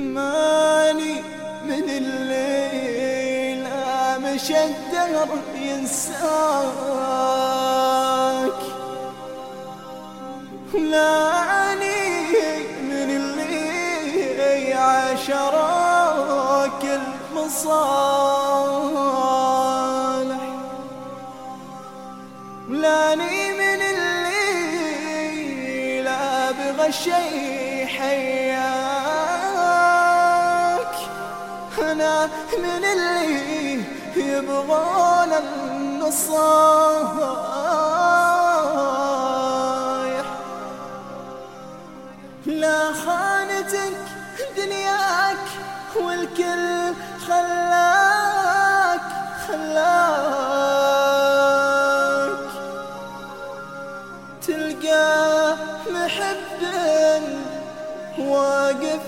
ماني من الليل مش الدهر ينساك لاني من اللي عشراك المصالح. لاني من اللي لا بغى شي أنا من اللي يبغون النصايح. لا خانتك دنياك والكل خلاك خلاك. تلقى محب واقف